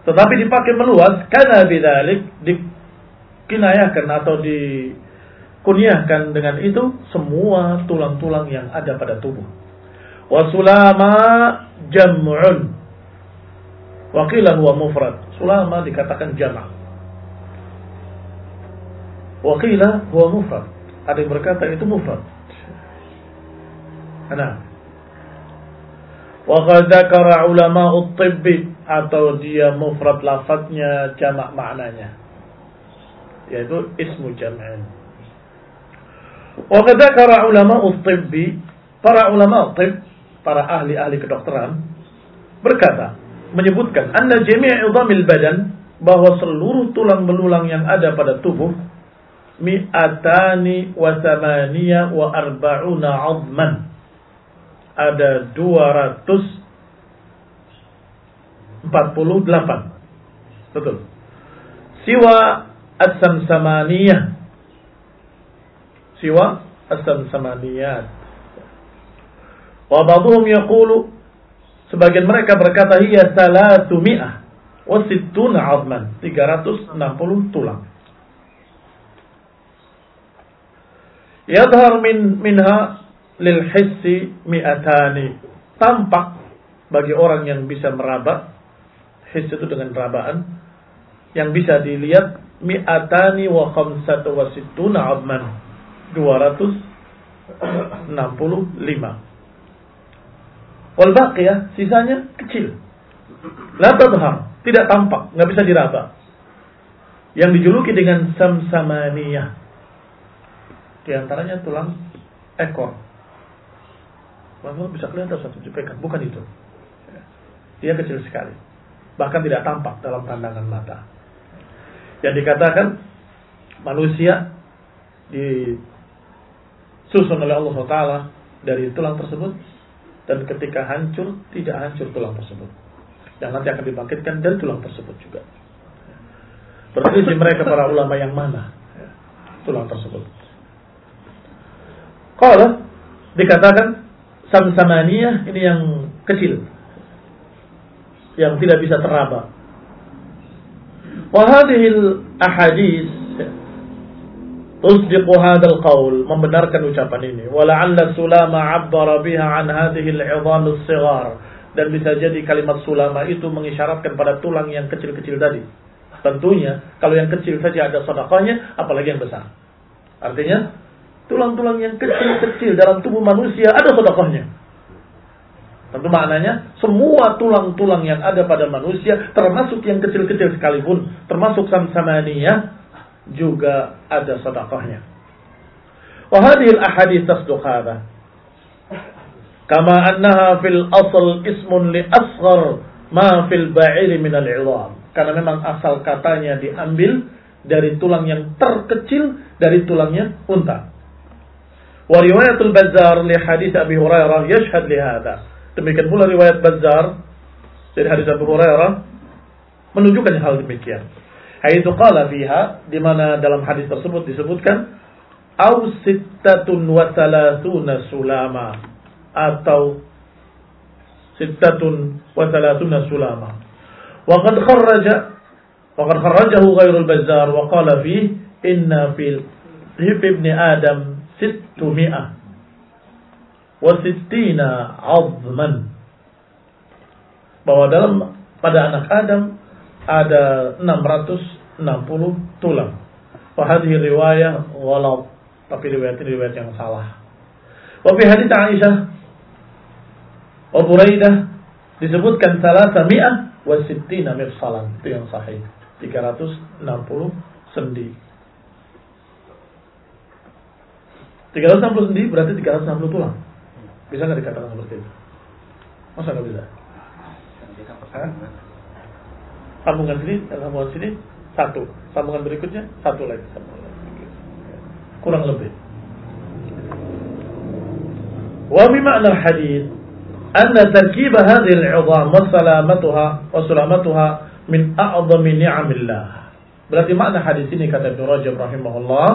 tetapi dipakai meluas karena bidzalik dikinayakan atau dikunyahkan dengan itu semua tulang-tulang yang ada pada tubuh. Wasulama jam'un. Wakilah huwa mufrad. Sulama dikatakan jamak. Wakilah huwa mufrad. Ada yang berkata itu mufrad. Nah, Wa qad ulama tibbi atau dia mufrad lafadznya jamak maknanya yaitu ismu jam'in. Wa qad dzakara ulama tibbi para ulama tib para ahli-ahli kedokteran berkata menyebutkan anna jami' idhamil badan bahwa seluruh tulang belulang yang ada pada tubuh mi'atani wa thamaniya wa arba'una 'azman ada 248. Betul. Siwa as-samsamaniyah. Siwa as-samsamaniyat. Wa ba'dhum yaqulu sebagian mereka berkata hiya salatu mi'ah wa sittuna 'azman, 360 tulang. Yadhar min minha lil hissi mi'atani. Tampak bagi orang yang bisa meraba, hiss itu dengan rabaan, yang bisa dilihat mi'atani wa khamsatu wa sittuna abman. 265. Wal baqiyah sisanya kecil. La tadhar, tidak tampak, nggak bisa diraba. Yang dijuluki dengan samsamaniyah. Di antaranya tulang ekor maka bisa kelihatan satu jepekan. Bukan itu. Dia kecil sekali. Bahkan tidak tampak dalam pandangan mata. Yang dikatakan manusia disusun oleh Allah Taala dari tulang tersebut dan ketika hancur tidak hancur tulang tersebut dan nanti akan dibangkitkan dari tulang tersebut juga. Berselisih mereka para ulama yang mana tulang tersebut. Kalau dikatakan samsamaniyah ini yang kecil yang tidak bisa teraba. Wa hadhihi al-ahadits tusdiqu hadzal qaul membenarkan ucapan ini. Wa la'alla sulama 'abbara biha 'an hadhihi al-'idham as-sighar dan bisa jadi kalimat sulama itu mengisyaratkan pada tulang yang kecil-kecil tadi. Tentunya kalau yang kecil saja ada sedekahnya apalagi yang besar. Artinya Tulang-tulang yang kecil-kecil dalam tubuh manusia ada sedekahnya. Tentu maknanya semua tulang-tulang yang ada pada manusia termasuk yang kecil-kecil sekalipun termasuk samsamaniyah juga ada sedekahnya. Wa hadhihi al-ahadits tasduq hadha. Kama annaha fil asl ismun li asghar ma fil ba'ir min al-'idham. karena memang asal katanya diambil dari tulang yang terkecil dari tulangnya unta. Wa riwayatul Bazzar li hadis Abi Hurairah yashhad li hadha. Demikian pula riwayat Bazzar dari hadis Abu Hurairah menunjukkan hal demikian. Haitsu qala fiha di mana dalam hadis tersebut disebutkan au sittatun wa salatuna sulama atau sittatun wa salatuna sulama. Wa qad kharraja wa qad kharrajahu ghairul Bazzar wa qala fihi inna fil ibn Adam sittumi'ah wa sittina 'azman bahwa dalam pada anak Adam ada 660 tulang. Wahadhi riwayah walau tapi riwayat riwayat yang salah. Wa hadits Aisyah wa Buraidah disebutkan salah sami'ah wa sittina mirsalan. Itu yang sahih. 360 sendi. 360 sendi berarti 360 tulang. Bisa nggak dikatakan seperti itu? Masa nggak bisa? Sambungan sini, sambungan sini satu, sambungan berikutnya satu lagi, sambungan lagi. Kurang lebih. Wa al-hadith anna tarkib hadhihi al-'idham wa salamatuha wa salamatuha min a'zami ni'amillah. Berarti makna hadis ini kata Ibnu Rajab rahimahullah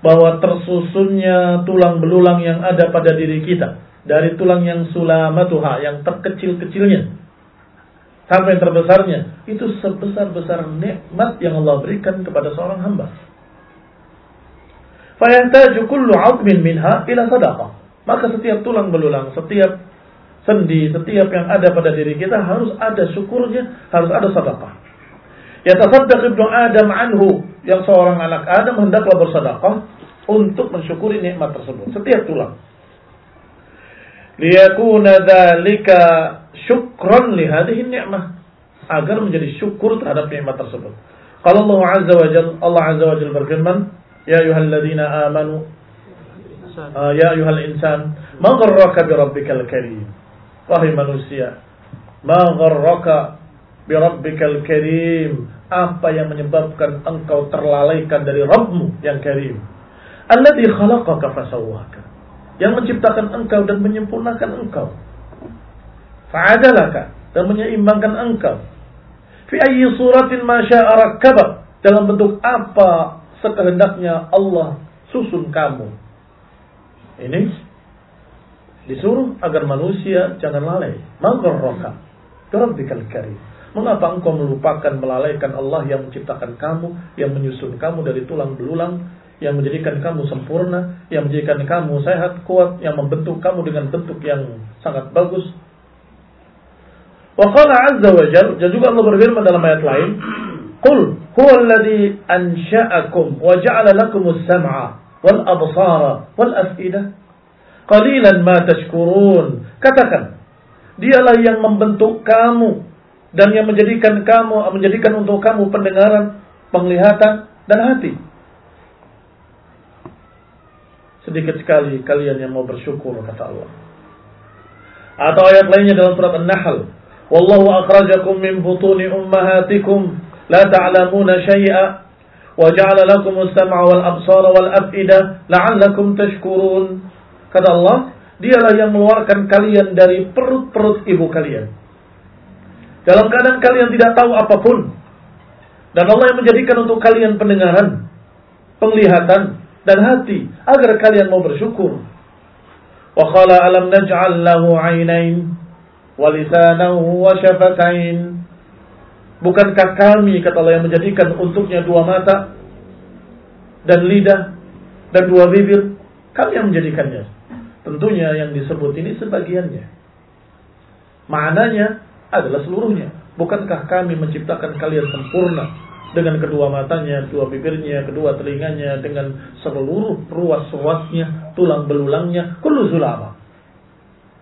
bahwa tersusunnya tulang belulang yang ada pada diri kita dari tulang yang sulamatuha yang terkecil-kecilnya sampai terbesarnya itu sebesar-besar nikmat yang Allah berikan kepada seorang hamba. Fayantaju kullu 'azmin minha ila sadaqah. Maka setiap tulang belulang, setiap sendi, setiap yang ada pada diri kita harus ada syukurnya, harus ada sedekah. Yatasaddaq ibnu Adam anhu, yang seorang anak Adam hendaklah bersedekah untuk mensyukuri nikmat tersebut, setiap tulang. Liyakuna dzalika syukran li hadhihi ni'mah agar menjadi syukur terhadap nikmat tersebut. Kalau Allah Azza wa Jalla Allah Azza wa Jalla berfirman, "Ya ayyuhalladzina amanu uh, ya ayyuhal insan, ma gharraka bi rabbikal karim." Wahai manusia, ma gharraka bi rabbikal karim? Apa yang menyebabkan engkau terlalaikan dari Rabbmu yang karim? Alladzi khalaqaka fasawwaka. Yang menciptakan engkau dan menyempurnakan engkau fa'adalaka dan menyeimbangkan engkau. Fi ayyi suratin ma dalam bentuk apa sekehendaknya Allah susun kamu. Ini disuruh agar manusia jangan lalai. Magharraka birabbikal karim. Mengapa engkau melupakan melalaikan Allah yang menciptakan kamu, yang menyusun kamu dari tulang belulang, yang menjadikan kamu sempurna, yang menjadikan kamu sehat, kuat, yang membentuk kamu dengan bentuk yang sangat bagus, Wa qala azza wa jal, dan juga Allah berfirman dalam ayat lain, Qul huwa alladhi ansha'akum wa ja'ala lakumus sam'a wal absara wal af'idah. Qalilan ma tashkurun. Katakan, dialah yang membentuk kamu dan yang menjadikan kamu menjadikan untuk kamu pendengaran, penglihatan dan hati sedikit sekali kalian yang mau bersyukur kata Allah. Atau ayat lainnya dalam surat An-Nahl, "Wallahu akhrajakum min butuni ummahatikum la ta'lamuna syai'a wa ja'ala lakum as-sam'a wal absara wal af'ida la'allakum tashkurun." Kata Allah, dialah yang mengeluarkan kalian dari perut-perut ibu kalian. Dalam keadaan kalian tidak tahu apa pun. Dan Allah yang menjadikan untuk kalian pendengaran, penglihatan, dan hati agar kalian mau bersyukur wa qala alam naj'al lahu 'ainain walisanahu wa syafatain. Bukankah kami kata Allah yang menjadikan untuknya dua mata dan lidah dan dua bibir? Kami yang menjadikannya. Tentunya yang disebut ini sebagiannya. Maknanya adalah seluruhnya. Bukankah kami menciptakan kalian sempurna dengan kedua matanya, dua bibirnya, kedua telinganya, dengan seluruh ruas-ruasnya, tulang belulangnya, kullu zulama.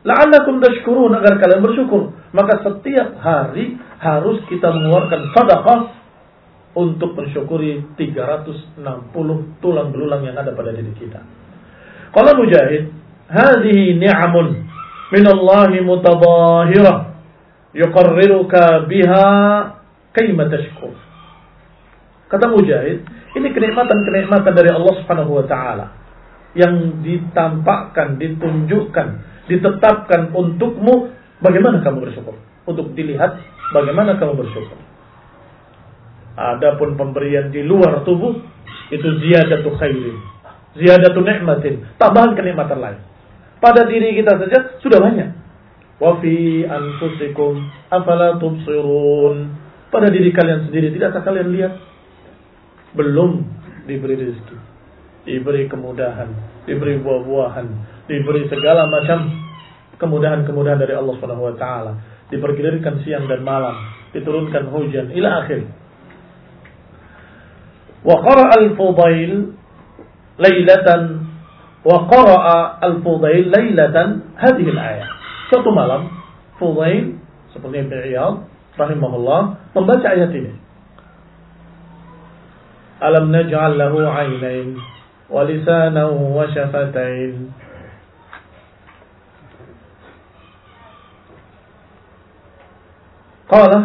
La'allakum tashkurun agar kalian bersyukur. Maka setiap hari harus kita mengeluarkan sedekah untuk mensyukuri 360 tulang belulang yang ada pada diri kita. Kalau Mujahid, hadhihi ni'amun min Allah mutabahirah yuqarriruka biha kaima tashkur. Kata Mujahid, ini kenikmatan-kenikmatan dari Allah Subhanahu wa taala yang ditampakkan, ditunjukkan, ditetapkan untukmu bagaimana kamu bersyukur. Untuk dilihat bagaimana kamu bersyukur. Adapun pemberian di luar tubuh itu ziyadatu khairin, ziyadatu nikmatin, tambahan kenikmatan lain. Pada diri kita saja sudah banyak. Wa fi anfusikum afala tubsirun. Pada diri kalian sendiri tidakkah kalian lihat? Belum diberi rezeki, diberi kemudahan, diberi buah-buahan, diberi segala macam kemudahan-kemudahan dari Allah Subhanahu wa taala. Dipergilirkan siang dan malam, diturunkan hujan ila akhir. Wa qara'a al-Fudail lailatan wa qara'a al-Fudail lailatan hadhihi al-ayah. Suatu malam Fudail seperti Ibn Iyad rahimahullah membaca ayat ini. Alam naj'al lahu 'ainain wa lisanan wa syafatain. Qala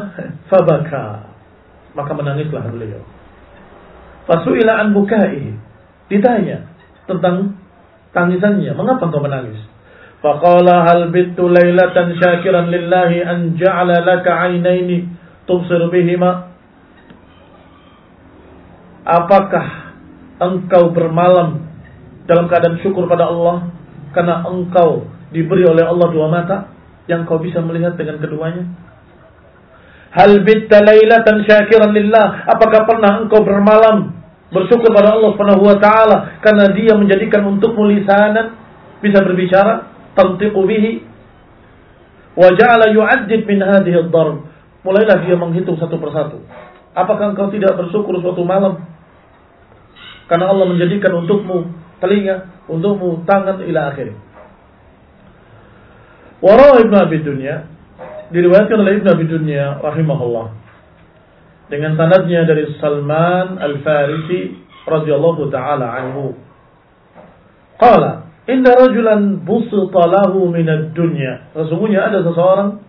fabaka maka menangislah beliau. Fasu'ila an bukai. Ditanya tentang tangisannya. Mengapa engkau menangis? Faqala hal bittu lailatan syakiran lillahi an ja'ala laka ainaini tubsir bihima. Apakah engkau bermalam dalam keadaan syukur pada Allah karena engkau diberi oleh Allah dua mata yang kau bisa melihat dengan keduanya? Hal bitta lailatan syakiran lillah. Apakah pernah engkau bermalam Bersyukur pada Allah Subhanahu wa taala karena Dia menjadikan untukmu lisanan bisa berbicara, tantiqu bihi. Wa ja'ala yu'addid min hadhihi ad-darb. Mulailah dia menghitung satu persatu. Apakah engkau tidak bersyukur suatu malam? Karena Allah menjadikan untukmu telinga, untukmu tangan ila akhir. Wara Ibn Abi Dunya diriwayatkan oleh Ibn Abi Dunya rahimahullah dengan sanadnya dari Salman Al-Farisi radhiyallahu taala anhu. Qala, "Inna rajulan busita lahu min ad-dunya." Sesungguhnya ada seseorang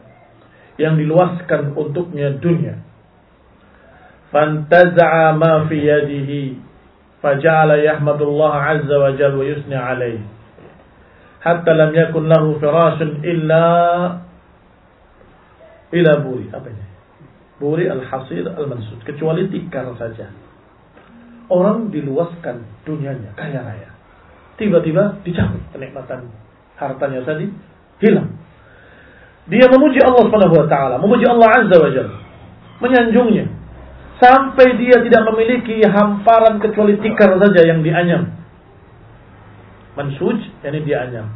yang diluaskan untuknya dunia. Fantaza'a ma fi yadihi yahmadullah azza wa jalla wa yusni alayhi. Hatta lam yakun lahu firashun illa ila buri. Apa? Buri al-hasir al-mansud. Kecuali tikar saja. Orang diluaskan dunianya, kaya raya. Tiba-tiba dicabut kenikmatan hartanya tadi, hilang. Dia memuji Allah Subhanahu wa taala, memuji Allah Azza wa Jalla, menyanjungnya sampai dia tidak memiliki hamparan kecuali tikar saja yang dianyam. Mansuj, yakni dianyam.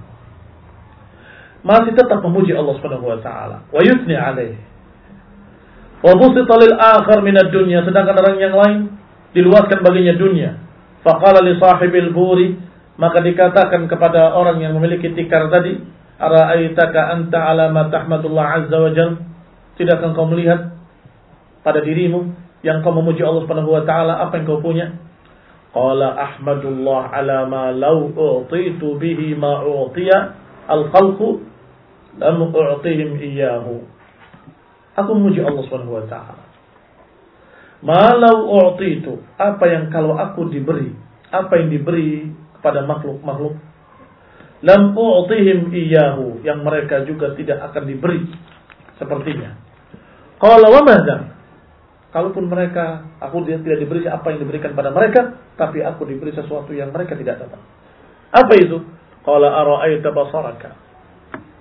Masih tetap memuji Allah Subhanahu wa taala, wa yusni alaih Wa busita lil akhar minad dunya, sedangkan orang yang lain diluaskan baginya dunia. Faqala li sahibil buri, maka dikatakan kepada orang yang memiliki tikar tadi, ara'aitaka anta ala ma tahmadullah azza wa jal? Tidakkah kau melihat pada dirimu yang kau memuji Allah Subhanahu wa taala apa yang kau punya? Qala ahmadullah ala ma law utitu bihi ma utiya al-khalqu lam u'tihim iyyahu. Aku memuji Allah Subhanahu wa taala. Malau itu apa yang kalau aku diberi, apa yang diberi kepada makhluk-makhluk lam u'tihim iyahu yang mereka juga tidak akan diberi sepertinya. Qala wa madza? Kalaupun mereka aku tidak diberi apa yang diberikan pada mereka, tapi aku diberi sesuatu yang mereka tidak dapat. Apa itu? Qala ara'aita basaraka.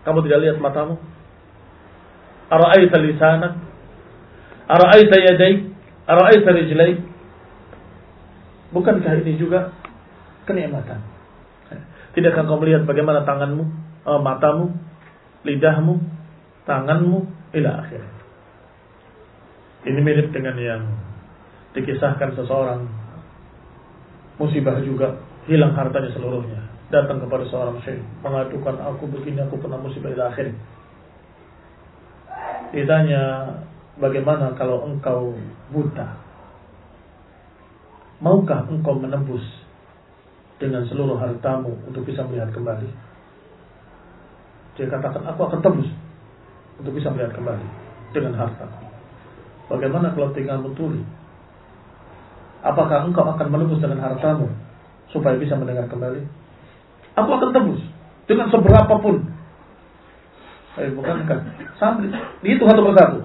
Kamu tidak lihat matamu? Ara'aita lisanak? Ara'aita yadaik? Ara'aita rijlaik? Bukankah ini juga kenikmatan? Tidakkah kau melihat bagaimana tanganmu, uh, matamu, lidahmu, tanganmu, ila akhir. Ini mirip dengan yang dikisahkan seseorang musibah juga hilang hartanya seluruhnya datang kepada seorang syekh mengadukan aku begini aku pernah musibah ila akhir Ditanya, bagaimana kalau engkau buta? Maukah engkau menembus dengan seluruh hartamu untuk bisa melihat kembali? Dia katakan, aku akan tembus untuk bisa melihat kembali dengan harta. Bagaimana kalau tinggalmu tuli? Apakah engkau akan menebus dengan hartamu supaya bisa mendengar kembali? Aku akan tebus dengan seberapa pun. Eh, bukankah? Sampai dihitung satu persatu.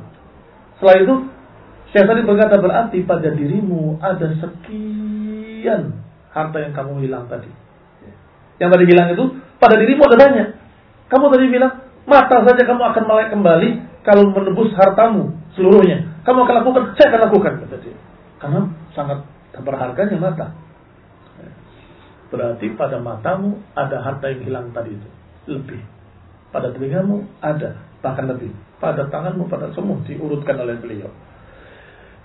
Setelah itu, Syekh tadi berkata berarti pada dirimu ada sekian harta yang kamu hilang tadi. Yang tadi hilang itu pada dirimu ada banyak. Kamu tadi bilang mata saja kamu akan melek kembali kalau menebus hartamu seluruhnya. Kamu akan lakukan, saya akan lakukan kata dia. Karena sangat berharganya mata. Berarti pada matamu ada harta yang hilang tadi itu. Lebih. Pada telingamu ada. Bahkan lebih. Pada tanganmu, pada semua diurutkan oleh beliau.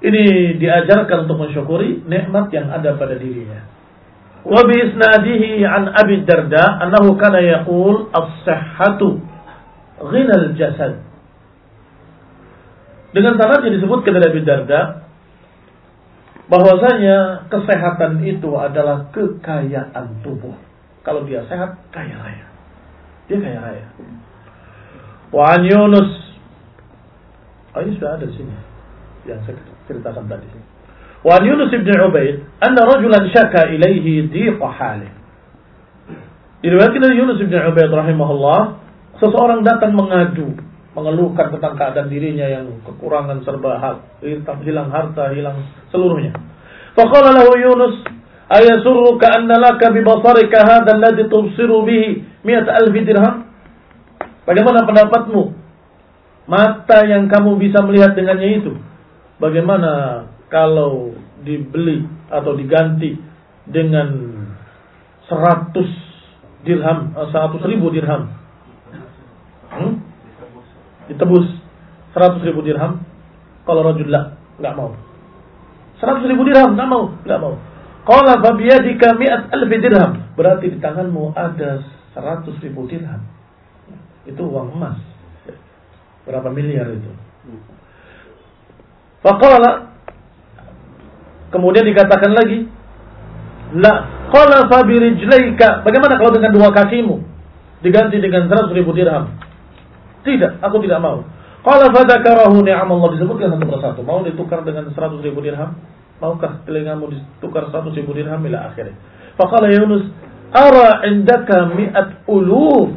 Ini diajarkan untuk mensyukuri nikmat yang ada pada dirinya. Wa bi isnadihi an Abi Darda annahu kana yaqul as-sihhatu ghinal jasad. Dengan sanadnya disebutkan dari Abi Darda bahwasanya kesehatan itu adalah kekayaan tubuh. Kalau dia sehat, kaya raya. Dia kaya raya. Wa an Yunus. Oh, ini sudah ada di sini. Yang saya ceritakan tadi. Wa an Yunus ibn Ubaid, anna rajulan syaka ilaihi diqa halih. Diriwayatkan dari Yunus ibn Ubaid rahimahullah, seseorang datang mengadu mengeluhkan tentang keadaan dirinya yang kekurangan serba hal, hilang harta, hilang seluruhnya. Faqala lahu Yunus, ayasurruka anna laka bi basarika hadha alladhi tubsiru bihi mi'at alf dirham? Bagaimana pendapatmu? Mata yang kamu bisa melihat dengannya itu. Bagaimana kalau dibeli atau diganti dengan 100 dirham, 100 eh, ribu dirham? Hmm? Ditebus 100 ribu dirham. Kalau rajul lah, nggak mau. 100 ribu dirham, nggak mau, nggak mau. Qala fabiyadika mi'at alfi dirham. Berarti di tanganmu ada 100 ribu dirham. Itu uang emas. Berapa miliar itu? Faqala Kemudian dikatakan lagi, La qala fabirijlaika. Bagaimana kalau dengan dua kakimu diganti dengan 100 ribu dirham? Tidak, aku tidak mau. Qala fadzakarahu ni'amallah disebutkan satu persatu. Mau ditukar dengan 100 ribu dirham? Maukah telingamu ditukar 100 ribu dirham ila akhirnya? Faqala Yunus, "Ara indaka mi'at uluf."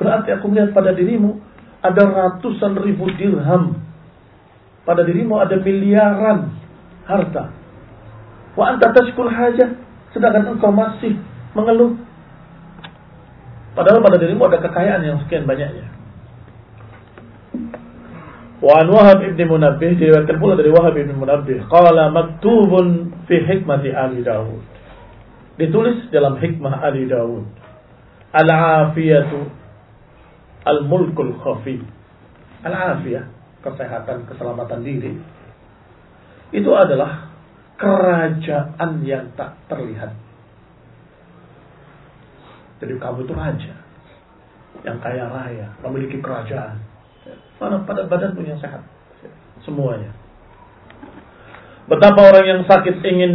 Berarti aku melihat pada dirimu ada ratusan ribu dirham. Pada dirimu ada miliaran harta. Wa anta tashkul hajah, sedangkan engkau masih mengeluh. Padahal pada dirimu ada kekayaan yang sekian banyaknya. Wa an Wahab ibn Munabbih diriwayatkan pula dari Wahab ibn Munabbih qala maktubun fi hikmati Ali Dawud. Ditulis dalam hikmah Ali Dawud. Al-afiyatu al-mulkul khafi. Al-afiyah, kesehatan, keselamatan diri. Itu adalah kerajaan yang tak terlihat. Jadi kamu itu raja yang kaya raya, memiliki kerajaan Pada badanmu yang sehat? Semuanya. Betapa orang yang sakit ingin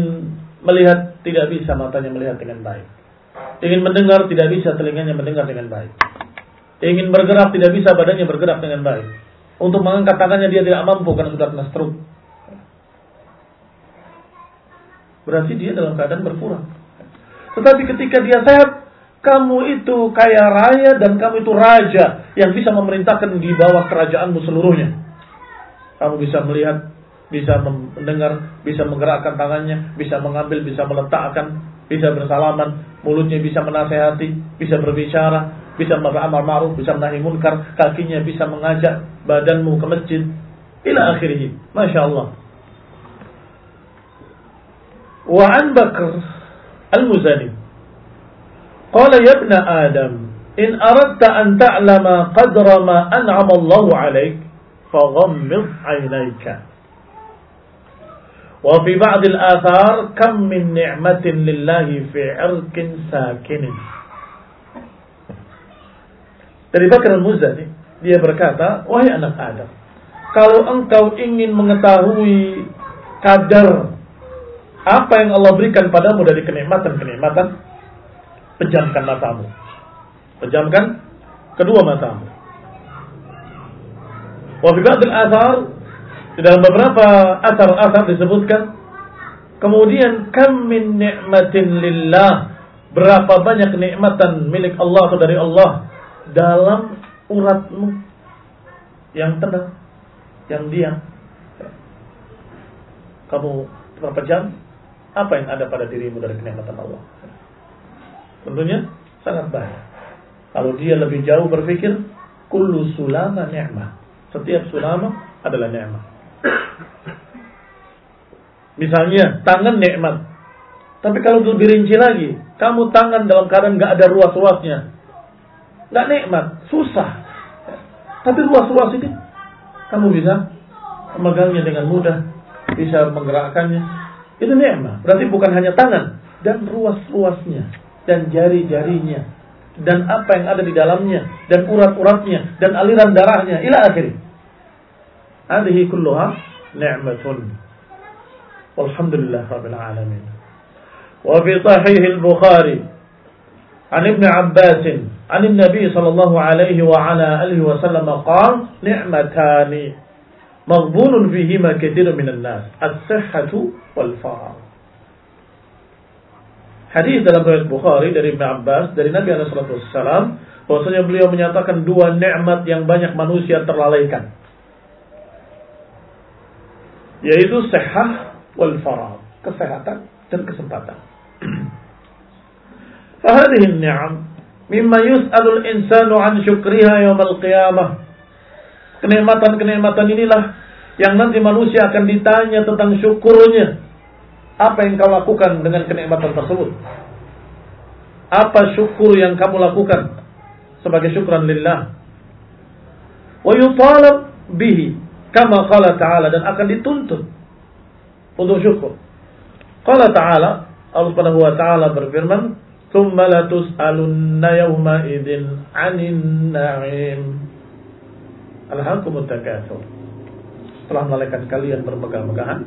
melihat tidak bisa matanya melihat dengan baik. Ingin mendengar tidak bisa telinganya mendengar dengan baik. Ingin bergerak tidak bisa badannya bergerak dengan baik. Untuk mengangkat tangannya dia tidak mampu karena sudah kena stroke. Berarti dia dalam keadaan berkurang. Tetapi ketika dia sehat, kamu itu kaya raya dan kamu itu raja yang bisa memerintahkan di bawah kerajaanmu seluruhnya. Kamu bisa melihat, bisa mendengar, bisa menggerakkan tangannya, bisa mengambil, bisa meletakkan, bisa bersalaman, mulutnya bisa menasehati, bisa berbicara, bisa beramal ma'ruf, bisa menahi munkar, kakinya bisa mengajak badanmu ke masjid. Ila akhirih. Masya Allah. Wa an Bakr al-Muzani Qala ya ibn Adam, in aradta an ta'lama qadra ma an'ama Allah 'alaik, faghammid 'ainayka. Wa fi ba'd al-athar kam min ni'matin lillahi fi 'irqin sakinin. Dari Bakar al-Muzani, dia berkata, wahai anak Adam, kalau engkau ingin mengetahui kadar apa yang Allah berikan padamu dari kenikmatan-kenikmatan, pejamkan matamu. Pejamkan kedua matamu. Wa fi ba'd al-athar Di dalam beberapa asar-asar disebutkan kemudian kam min ni'matin lillah berapa banyak kenikmatan milik Allah atau dari Allah dalam uratmu yang tenang, yang diam. Kamu berapa jam? Apa yang ada pada dirimu dari kenikmatan Allah? Tentunya sangat banyak. Kalau dia lebih jauh berpikir, kullu sulama ni'mah. Setiap sulama adalah ni'mah. Misalnya tangan nikmat. Tapi kalau lebih rinci lagi, kamu tangan dalam keadaan nggak ada ruas-ruasnya, nggak nikmat, susah. Tapi ruas-ruas ini kamu bisa memegangnya dengan mudah, bisa menggerakkannya. Itu nikmat. Berarti bukan hanya tangan dan ruas-ruasnya dan jari-jarinya dan apa yang ada di dalamnya dan urat-uratnya dan aliran darahnya ila akhir. Hadhihi kulluha ni'matun. والحمد لله رب العالمين وفي صحيح البخاري عن ابن عباس عن النبي صلى الله عليه وعلى آله وسلم قال نعمتان مغبون كثير من الناس الصحة والفراغ Hadis dalam riwayat Bukhari dari Ibn Abbas dari Nabi alaihi wasallam bahwasanya beliau menyatakan dua nikmat yang banyak manusia terlalaikan. Yaitu sehat wal farah kesehatan dan kesempatan. Fahadhih ni'am mimma yus'alul insanu an syukriha yaumil qiyamah. Kenikmatan-kenikmatan inilah yang nanti manusia akan ditanya tentang syukurnya apa yang kau lakukan dengan kenikmatan tersebut? Apa syukur yang kamu lakukan sebagai syukran lillah? Wa yutalab bihi kama qala ta'ala dan akan dituntut untuk syukur. Qala ta'ala, Allah Subhanahu wa taala berfirman, "Tsumma latus'alunna yawma idzin 'anil na'im." Alhaakumut telah malaikat kalian bermegah-megahan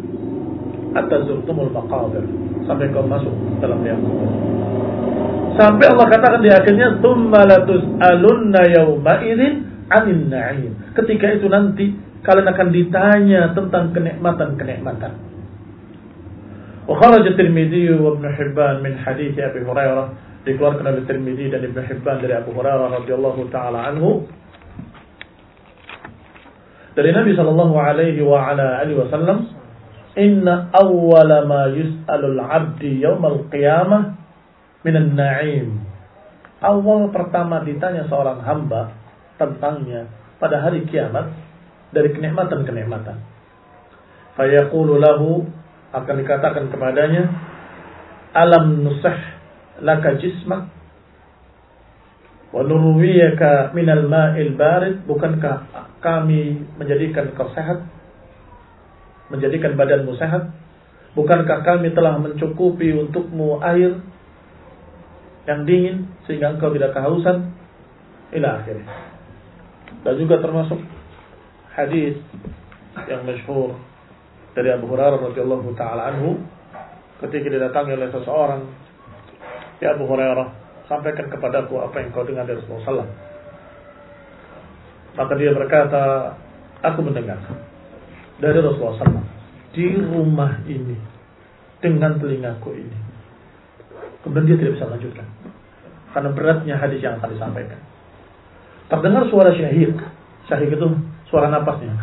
atas zurtumul maqabir sampai kau masuk dalam yang kubur. Sampai Allah katakan di akhirnya tsumma latus'alunna yawma idzin anin na'im. Ketika itu nanti kalian akan ditanya tentang kenikmatan-kenikmatan. Wa kharaj at-Tirmidzi wa Ibnu Hibban min hadits Abi Hurairah dikeluarkan oleh Tirmidzi dan ابن Hibban dari Abu Hurairah radhiyallahu taala anhu dari Nabi sallallahu alaihi wasallam inna awwala ma yus'alul 'abdi yaumal qiyamah minan na'im. Awal pertama ditanya seorang hamba tentangnya pada hari kiamat dari kenikmatan-kenikmatan. Fayaqulu lahu akan dikatakan kepadanya alam nusah laka jismak wa minal ma'il barid. Bukankah kami menjadikan kau sehat? Menjadikan badanmu sehat? Bukankah kami telah mencukupi untukmu air yang dingin sehingga engkau tidak kehausan? Ila akhirnya. Dan juga termasuk hadis yang masyhur dari Abu Hurairah radhiyallahu taala anhu ketika didatangi oleh seseorang. Ya Abu Hurairah sampaikan kepadaku apa yang kau dengar dari Rasulullah SAW maka dia berkata aku mendengar dari Rasulullah SAW di rumah ini dengan telingaku ini kemudian dia tidak bisa melanjutkan karena beratnya hadis yang akan disampaikan terdengar suara syahid syahid itu suara napasnya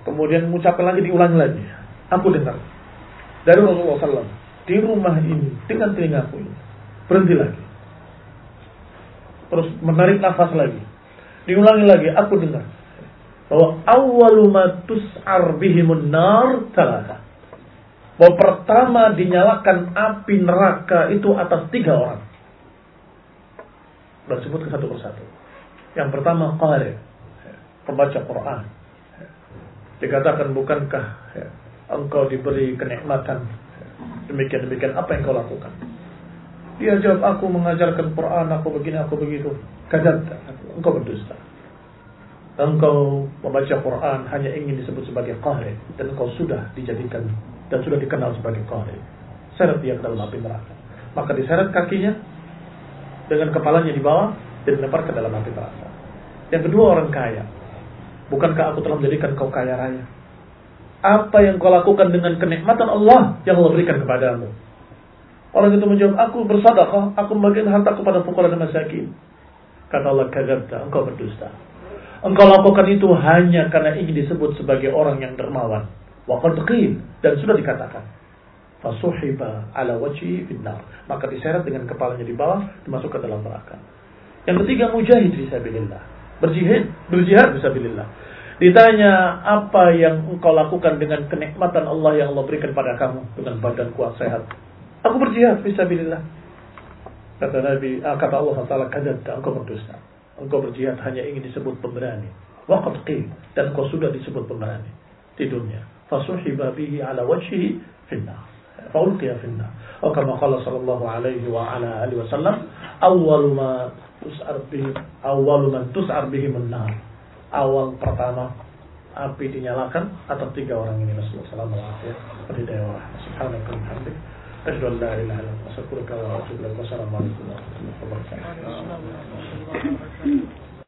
Kemudian mengucapkan lagi, diulangi lagi. Aku dengar. Dari Rasulullah SAW. Di rumah ini, dengan telingaku ini. Berhenti lagi. Terus menarik nafas lagi. Diulangi lagi, aku dengar. Bahwa awalumatus arbihimun nar talata. Bahwa pertama dinyalakan api neraka itu atas tiga orang. Bersebut ke satu persatu. Yang pertama, qari. Pembaca Quran Dikatakan bukankah engkau diberi kenikmatan demikian-demikian apa yang kau lakukan? Dia jawab aku mengajarkan Quran, aku begini, aku begitu. Kadzab, engkau berdusta. Engkau membaca Quran hanya ingin disebut sebagai qari dan engkau sudah dijadikan dan sudah dikenal sebagai qari. Seret dia ke dalam api neraka. Maka diseret kakinya dengan kepalanya di bawah dan dilempar ke dalam api neraka. Yang kedua orang kaya Bukankah aku telah menjadikan kau kaya raya? Apa yang kau lakukan dengan kenikmatan Allah yang Allah berikan kepadamu? Orang itu menjawab, aku bersadaqah, aku membagikan harta kepada fuqara dan masakin. Kata Allah, kadzabta, engkau berdusta. Engkau lakukan itu hanya karena ingin disebut sebagai orang yang dermawan. Wa qad dan sudah dikatakan. Fasuhiba ala wajhi finnar. Maka diseret dengan kepalanya di bawah, dimasukkan dalam neraka. Yang ketiga, mujahid fisabilillah. Berjihad, berjihad fisabilillah. Ditanya apa yang engkau lakukan dengan kenikmatan Allah yang Allah berikan pada kamu dengan badan kuat sehat. Aku berjihad fisabilillah. Kata Nabi, ah, kata Allah Taala kadzabta, engkau berdusta. Engkau berjihad hanya ingin disebut pemberani. Waqad qil dan engkau sudah disebut pemberani di dunia. Fasuhiba bihi ala wajhihi finnar. Faulqiya finnar. Atau kama qala sallallahu alaihi wa ala alihi wasallam, awwalu ma tus'ar bihi awwalu man tus'ar bihi an-nar Awal pertama api dinyalakan atau tiga orang ini Rasulullah sallallahu alaihi wasallam. Subhanallah. أشهد أن لا إله إلا الله أستغفرك وأتوب إليك والسلام عليكم ورحمة الله وبركاته